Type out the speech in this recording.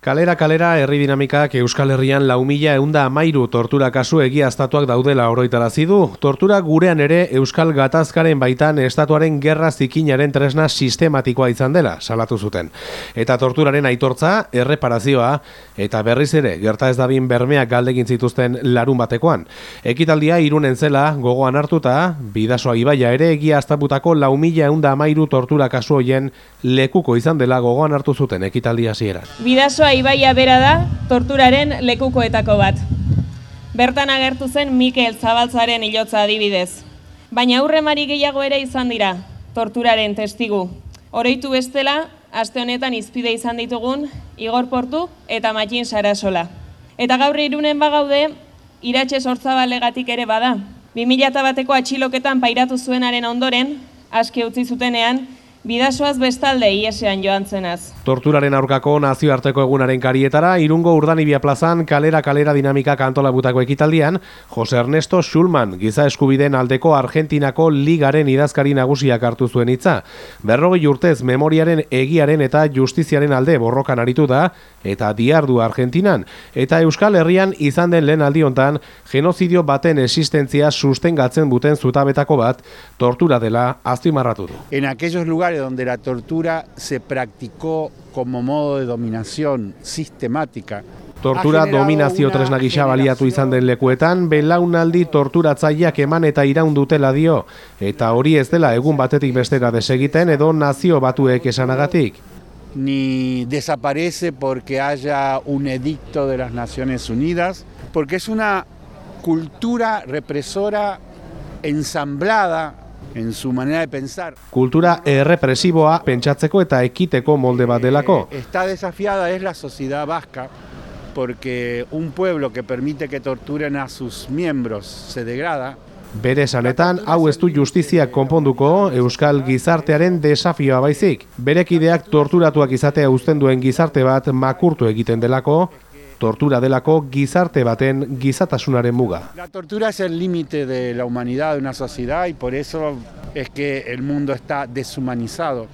Kalera kalera herri dinamikak Euskal Herrian lau mila eunda amairu tortura kasu egiaztatuak daudela oroitarazi du. Tortura gurean ere Euskal Gatazkaren baitan estatuaren gerra zikinaren tresna sistematikoa izan dela, salatu zuten. Eta torturaren aitortza, erreparazioa, eta berriz ere, gerta ez dabin bermeak galdegin zituzten larun batekoan. Ekitaldia irunen zela, gogoan hartuta, bidasoa ibaia ere egiaztabutako lau mila eunda amairu tortura kasu hoien lekuko izan dela gogoan hartu zuten ekitaldia zieran. Bidasoa ibaia bera da torturaren lekukoetako bat. Bertan agertu zen Mikel Zabaltzaren hilotza adibidez. Baina aurre mari gehiago ere izan dira, torturaren testigu. Oroitu bestela, aste honetan izpide izan ditugun, Igor Portu eta Matxin Sarasola. Eta gaur irunen bagaude, iratxe sortzabalegatik ere bada. 2000 bateko atxiloketan pairatu zuenaren ondoren, aske utzi zutenean, Bidasoaz bestalde iesean joan zenaz. Torturaren aurkako nazioarteko egunaren karietara, irungo urdanibia plazan kalera kalera dinamika kantola butako ekitaldian, Jose Ernesto Schulman, giza eskubideen aldeko Argentinako ligaren idazkari nagusiak hartu zuen hitza. Berrogei urtez memoriaren egiaren eta justiziaren alde borrokan aritu da, eta diardu Argentinan, eta Euskal Herrian izan den lehen aldiontan, genozidio baten existentzia sustengatzen buten zutabetako bat, tortura dela aztimarratu du. En aquellos lugares donde la tortura se practicó como modo de dominación sistemática. Tortura dominazio tresna gisa baliatu izan den lekuetan, belaunaldi torturatzaileak eman eta iraun dutela dio, eta hori ez dela egun batetik bestera desegiten edo nazio batuek esanagatik. Ni desaparece porque haya un edicto de las Naciones Unidas, porque es una cultura represora ensamblada en su manera de pensar. Kultura errepresiboa pentsatzeko eta ekiteko molde bat delako. Eh, está desafiada es la sociedad vasca porque un pueblo que permite que torturen a sus miembros se degrada. Bere sanetan, hau ez du justizia konponduko Euskal gizartearen desafioa baizik. Berekideak torturatuak izatea uzten duen gizarte bat makurtu egiten delako, tortura delako gizarte baten gizatasunaren muga. La tortura es el límite de la humanidad de una sociedad y por eso es que el mundo está deshumanizado.